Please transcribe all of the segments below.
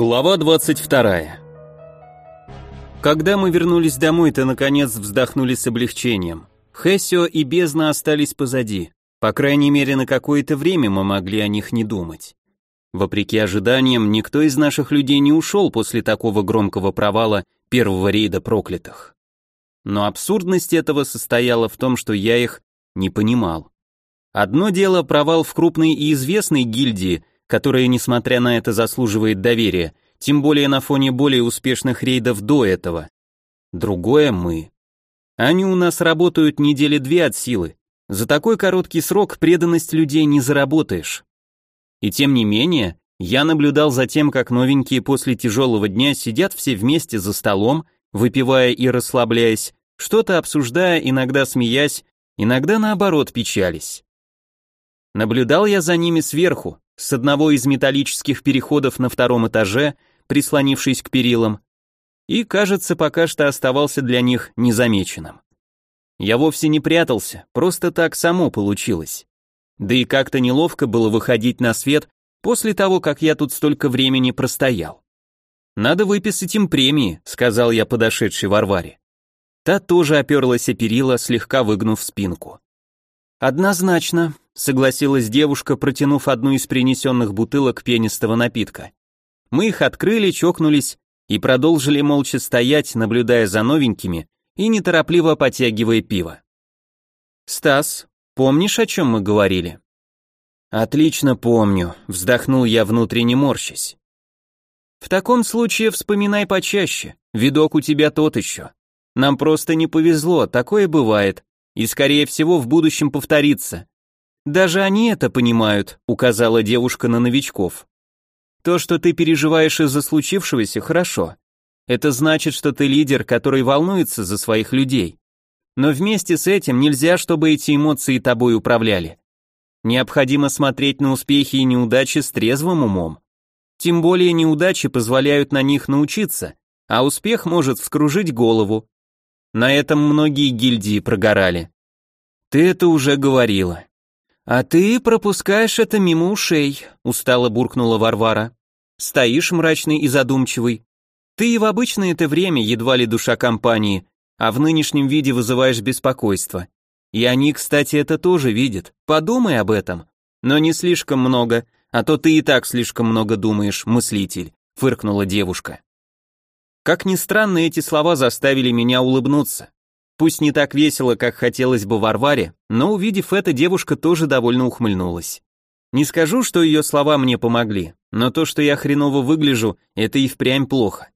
Глава 22. Когда мы вернулись домой, то наконец вздохнули с облегчением. Хессио и бездна остались позади. По крайней мере, на какое-то время мы могли о них не думать. Вопреки ожиданиям, никто из наших людей не ушел после такого громкого провала первого рейда проклятых. Но абсурдность этого состояла в том, что я их не понимал. Одно дело провал в крупной и известной гильдии, которая, несмотря на это, заслуживает доверия, тем более на фоне более успешных рейдов до этого. Другое мы. Они у нас работают недели две от силы. За такой короткий срок преданность людей не заработаешь. И тем не менее, я наблюдал за тем, как новенькие после тяжелого дня сидят все вместе за столом, выпивая и расслабляясь, что-то обсуждая, иногда смеясь, иногда наоборот печались. Наблюдал я за ними сверху, с одного из металлических переходов на втором этаже, прислонившись к перилам, и, кажется, пока что оставался для них незамеченным. Я вовсе не прятался, просто так само получилось. Да и как-то неловко было выходить на свет после того, как я тут столько времени простоял. «Надо выписать им премии», — сказал я подошедшей Варваре. Та тоже оперлась о перила, слегка выгнув спинку. «Однозначно», согласилась девушка, протянув одну из принесенных бутылок пенистого напитка. Мы их открыли, чокнулись и продолжили молча стоять, наблюдая за новенькими и неторопливо потягивая пиво. «Стас, помнишь, о чем мы говорили?» «Отлично помню», — вздохнул я внутренне морщась. «В таком случае вспоминай почаще, видок у тебя тот еще. Нам просто не повезло, такое бывает, и скорее всего в будущем повторится. Даже они это понимают, указала девушка на новичков. То, что ты переживаешь из-за случившегося, хорошо. Это значит, что ты лидер, который волнуется за своих людей. Но вместе с этим нельзя, чтобы эти эмоции тобой управляли. Необходимо смотреть на успехи и неудачи с трезвым умом. Тем более неудачи позволяют на них научиться, а успех может вскружить голову. На этом многие гильдии прогорали. Ты это уже говорила. «А ты пропускаешь это мимо ушей», — устало буркнула Варвара. «Стоишь мрачный и задумчивый. Ты и в обычное это время едва ли душа компании, а в нынешнем виде вызываешь беспокойство. И они, кстати, это тоже видят. Подумай об этом. Но не слишком много, а то ты и так слишком много думаешь, мыслитель», — фыркнула девушка. Как ни странно, эти слова заставили меня улыбнуться. Пусть не так весело, как хотелось бы Варваре, но увидев это, девушка тоже довольно ухмыльнулась. Не скажу, что ее слова мне помогли, но то, что я хреново выгляжу, это и впрямь плохо.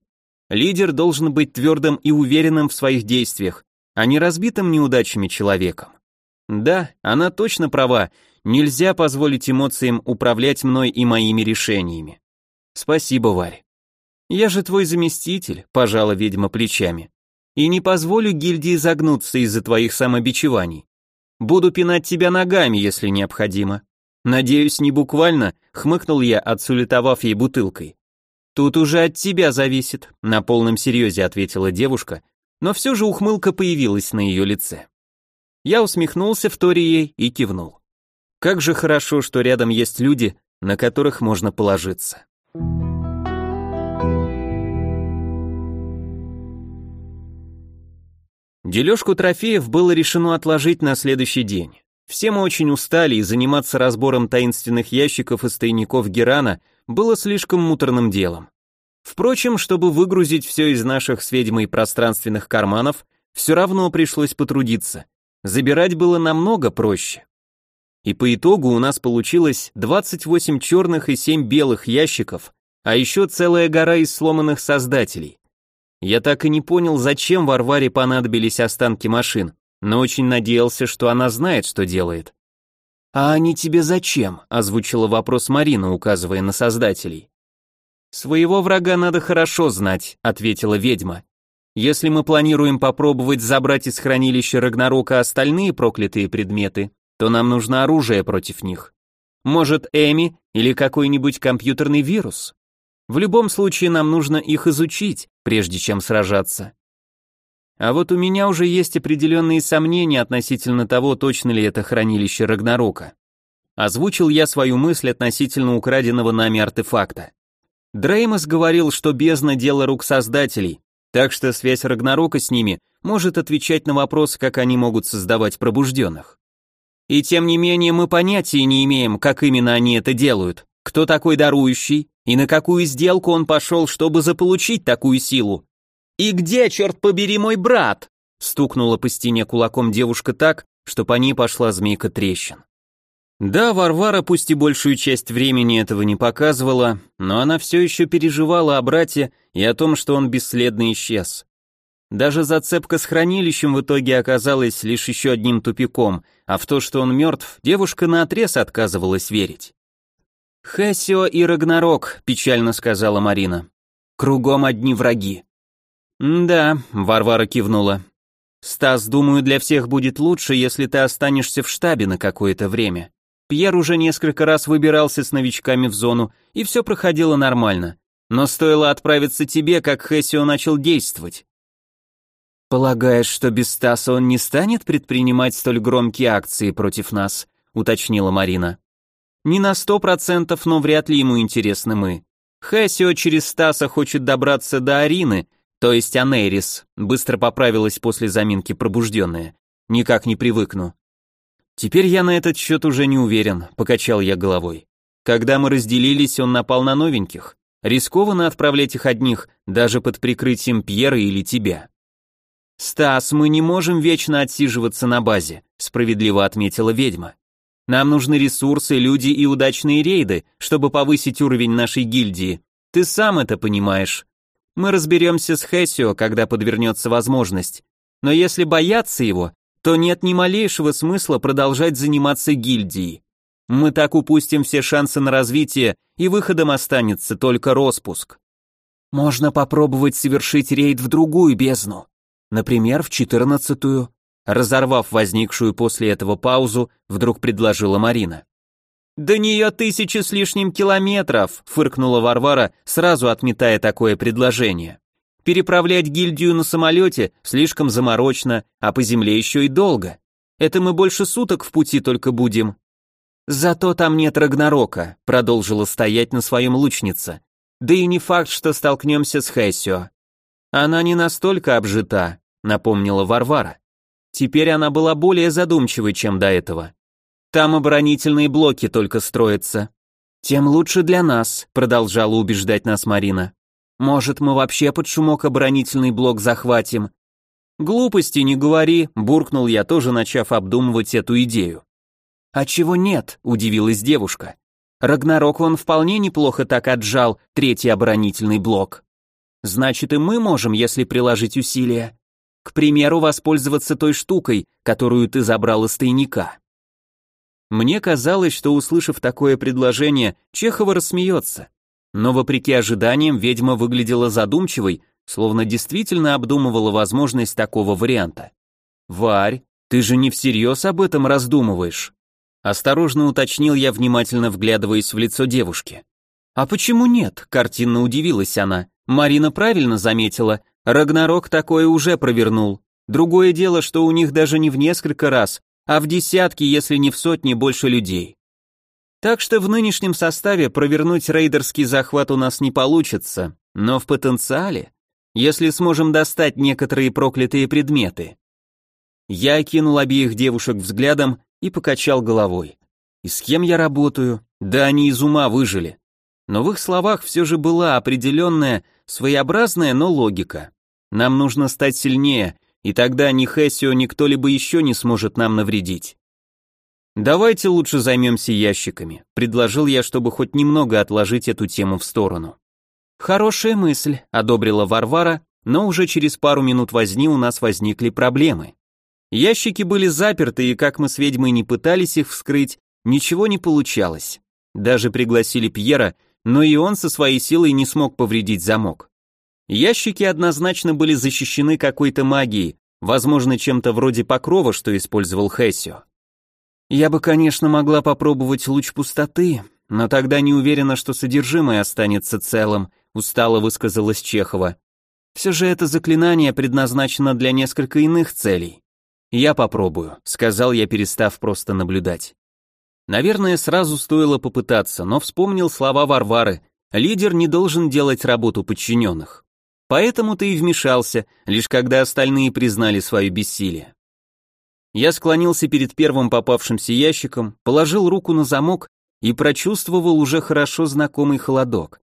Лидер должен быть твердым и уверенным в своих действиях, а не разбитым неудачами человеком. Да, она точно права, нельзя позволить эмоциям управлять мной и моими решениями. Спасибо, Варь. Я же твой заместитель, пожала ведьма плечами и не позволю гильдии загнуться из-за твоих самобичеваний. Буду пинать тебя ногами, если необходимо. Надеюсь, не буквально, хмыкнул я, отсулетовав ей бутылкой. Тут уже от тебя зависит, на полном серьезе ответила девушка, но все же ухмылка появилась на ее лице. Я усмехнулся в ей и кивнул. Как же хорошо, что рядом есть люди, на которых можно положиться. Дележку трофеев было решено отложить на следующий день. Все мы очень устали, и заниматься разбором таинственных ящиков из тайников Герана было слишком муторным делом. Впрочем, чтобы выгрузить все из наших с ведьмой пространственных карманов, все равно пришлось потрудиться. Забирать было намного проще. И по итогу у нас получилось 28 черных и 7 белых ящиков, а еще целая гора из сломанных создателей. Я так и не понял, зачем Варваре понадобились останки машин, но очень надеялся, что она знает, что делает. «А они тебе зачем?» – озвучила вопрос Марина, указывая на создателей. «Своего врага надо хорошо знать», – ответила ведьма. «Если мы планируем попробовать забрать из хранилища Рагнарока остальные проклятые предметы, то нам нужно оружие против них. Может, Эми или какой-нибудь компьютерный вирус?» В любом случае нам нужно их изучить, прежде чем сражаться. А вот у меня уже есть определенные сомнения относительно того, точно ли это хранилище Рагнарока. Озвучил я свою мысль относительно украденного нами артефакта. Дреймос говорил, что бездна – дело рук создателей, так что связь Рагнарока с ними может отвечать на вопрос, как они могут создавать пробужденных. И тем не менее мы понятия не имеем, как именно они это делают, кто такой дарующий и на какую сделку он пошел, чтобы заполучить такую силу. «И где, черт побери, мой брат?» стукнула по стене кулаком девушка так, что по ней пошла змейка трещин. Да, Варвара пусть и большую часть времени этого не показывала, но она все еще переживала о брате и о том, что он бесследно исчез. Даже зацепка с хранилищем в итоге оказалась лишь еще одним тупиком, а в то, что он мертв, девушка наотрез отказывалась верить. «Хессио и Рагнарок», — печально сказала Марина. «Кругом одни враги». «Да», — Варвара кивнула. «Стас, думаю, для всех будет лучше, если ты останешься в штабе на какое-то время. Пьер уже несколько раз выбирался с новичками в зону, и все проходило нормально. Но стоило отправиться тебе, как Хессио начал действовать. «Полагаешь, что без Стаса он не станет предпринимать столь громкие акции против нас?» — уточнила Марина. «Не на сто процентов, но вряд ли ему интересны мы. Хессио через Стаса хочет добраться до Арины, то есть Анерис», — быстро поправилась после заминки пробужденная. «Никак не привыкну. Теперь я на этот счет уже не уверен, покачал я головой. Когда мы разделились, он напал на новеньких. Рискованно отправлять их одних, даже под прикрытием Пьера или тебя. Стас, мы не можем вечно отсиживаться на базе, справедливо отметила ведьма. Нам нужны ресурсы, люди и удачные рейды, чтобы повысить уровень нашей гильдии. Ты сам это понимаешь. Мы разберемся с Хессио, когда подвернется возможность. Но если бояться его, то нет ни малейшего смысла продолжать заниматься гильдией. Мы так упустим все шансы на развитие, и выходом останется только распуск. Можно попробовать совершить рейд в другую бездну, например, в четырнадцатую. Разорвав возникшую после этого паузу, вдруг предложила Марина. «До нее тысячи с лишним километров», фыркнула Варвара, сразу отметая такое предложение. Переправлять гильдию на самолете слишком заморочно, а по земле еще и долго. Это мы больше суток в пути только будем. Зато там нет Рагнарока, продолжила стоять на своем лучница. Да и не факт, что столкнемся с Хессио. Она не настолько обжита, напомнила Варвара. Теперь она была более задумчивой, чем до этого. Там оборонительные блоки только строятся. Тем лучше для нас, продолжала убеждать нас Марина. Может, мы вообще под шумок оборонительный блок захватим? Глупости не говори, буркнул я, тоже начав обдумывать эту идею. А чего нет? удивилась девушка. Рагнарок он вполне неплохо так отжал третий оборонительный блок. Значит, и мы можем, если приложить усилия. К примеру, воспользоваться той штукой, которую ты забрал из тайника. Мне казалось, что, услышав такое предложение, Чехова рассмеется. Но вопреки ожиданиям ведьма выглядела задумчивой, словно действительно обдумывала возможность такого варианта. «Варь, ты же не всерьез об этом раздумываешь?» Осторожно уточнил я, внимательно вглядываясь в лицо девушки. «А почему нет?» – картинно удивилась она. Марина правильно заметила, Рагнарок такое уже провернул. Другое дело, что у них даже не в несколько раз, а в десятки, если не в сотни больше людей. Так что в нынешнем составе провернуть рейдерский захват у нас не получится, но в потенциале, если сможем достать некоторые проклятые предметы. Я окинул обеих девушек взглядом и покачал головой. И с кем я работаю? Да они из ума выжили. Но в их словах все же была определенная, своеобразная, но логика. Нам нужно стать сильнее, и тогда ни Хессио, ни кто-либо еще не сможет нам навредить. «Давайте лучше займемся ящиками», — предложил я, чтобы хоть немного отложить эту тему в сторону. «Хорошая мысль», — одобрила Варвара, но уже через пару минут возни у нас возникли проблемы. Ящики были заперты, и как мы с ведьмой не пытались их вскрыть, ничего не получалось. Даже пригласили Пьера, но и он со своей силой не смог повредить замок. Ящики однозначно были защищены какой-то магией, возможно, чем-то вроде покрова, что использовал Хессио. Я бы, конечно, могла попробовать луч пустоты, но тогда не уверена, что содержимое останется целым, устало высказалась Чехова. Все же это заклинание предназначено для несколько иных целей. Я попробую, сказал я, перестав просто наблюдать. Наверное, сразу стоило попытаться, но вспомнил слова Варвары. Лидер не должен делать работу подчиненных. Поэтому ты и вмешался, лишь когда остальные признали свое бессилие. Я склонился перед первым попавшимся ящиком, положил руку на замок и прочувствовал уже хорошо знакомый холодок.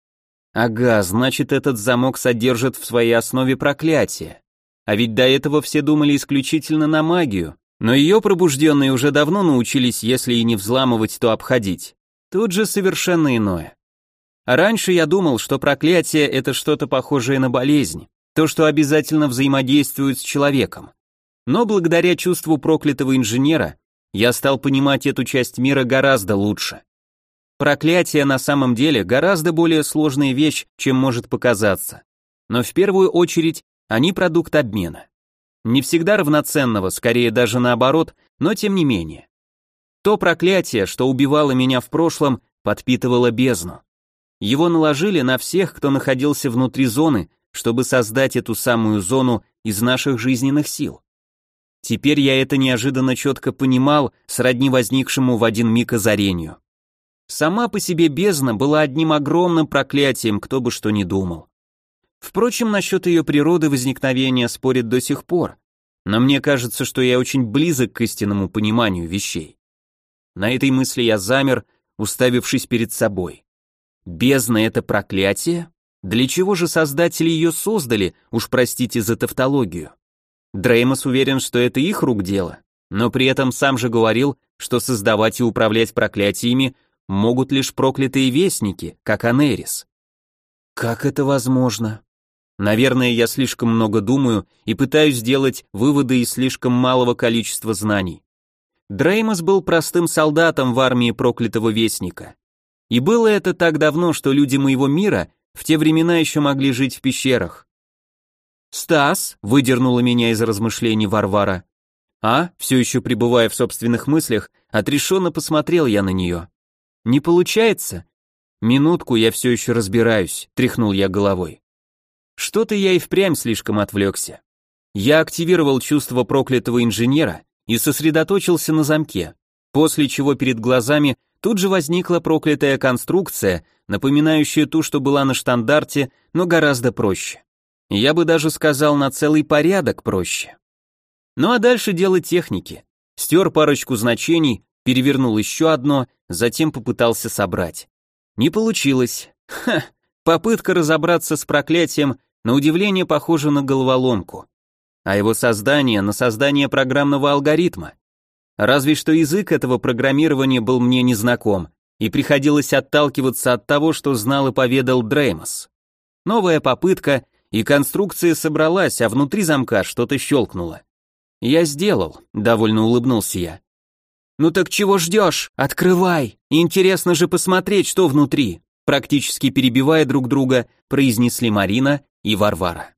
Ага, значит, этот замок содержит в своей основе проклятие. А ведь до этого все думали исключительно на магию, но ее пробужденные уже давно научились, если и не взламывать, то обходить. Тут же совершенно иное. Раньше я думал, что проклятие — это что-то похожее на болезнь, то, что обязательно взаимодействует с человеком. Но благодаря чувству проклятого инженера я стал понимать эту часть мира гораздо лучше. Проклятие на самом деле гораздо более сложная вещь, чем может показаться. Но в первую очередь они продукт обмена. Не всегда равноценного, скорее даже наоборот, но тем не менее. То проклятие, что убивало меня в прошлом, подпитывало бездну. Его наложили на всех, кто находился внутри зоны, чтобы создать эту самую зону из наших жизненных сил. Теперь я это неожиданно четко понимал, сродни возникшему в один миг озарению. Сама по себе бездна была одним огромным проклятием, кто бы что ни думал. Впрочем, насчет ее природы возникновения спорят до сих пор, но мне кажется, что я очень близок к истинному пониманию вещей. На этой мысли я замер, уставившись перед собой. Бездна — это проклятие? Для чего же создатели ее создали, уж простите за тавтологию? Дреймос уверен, что это их рук дело, но при этом сам же говорил, что создавать и управлять проклятиями могут лишь проклятые вестники, как Анерис. Как это возможно? Наверное, я слишком много думаю и пытаюсь сделать выводы из слишком малого количества знаний. Дреймос был простым солдатом в армии проклятого вестника. И было это так давно, что люди моего мира в те времена еще могли жить в пещерах. «Стас», — выдернула меня из размышлений Варвара. А, все еще пребывая в собственных мыслях, отрешенно посмотрел я на нее. «Не получается?» «Минутку, я все еще разбираюсь», — тряхнул я головой. Что-то я и впрямь слишком отвлекся. Я активировал чувство проклятого инженера и сосредоточился на замке, после чего перед глазами Тут же возникла проклятая конструкция, напоминающая ту, что была на штандарте, но гораздо проще. Я бы даже сказал на целый порядок проще. Ну а дальше дело техники. Стер парочку значений, перевернул еще одно, затем попытался собрать. Не получилось. Ха, попытка разобраться с проклятием на удивление похожа на головоломку. А его создание на создание программного алгоритма. Разве что язык этого программирования был мне незнаком, и приходилось отталкиваться от того, что знал и поведал Дреймос. Новая попытка, и конструкция собралась, а внутри замка что-то щелкнуло. «Я сделал», — довольно улыбнулся я. «Ну так чего ждешь? Открывай! Интересно же посмотреть, что внутри!» Практически перебивая друг друга, произнесли Марина и Варвара.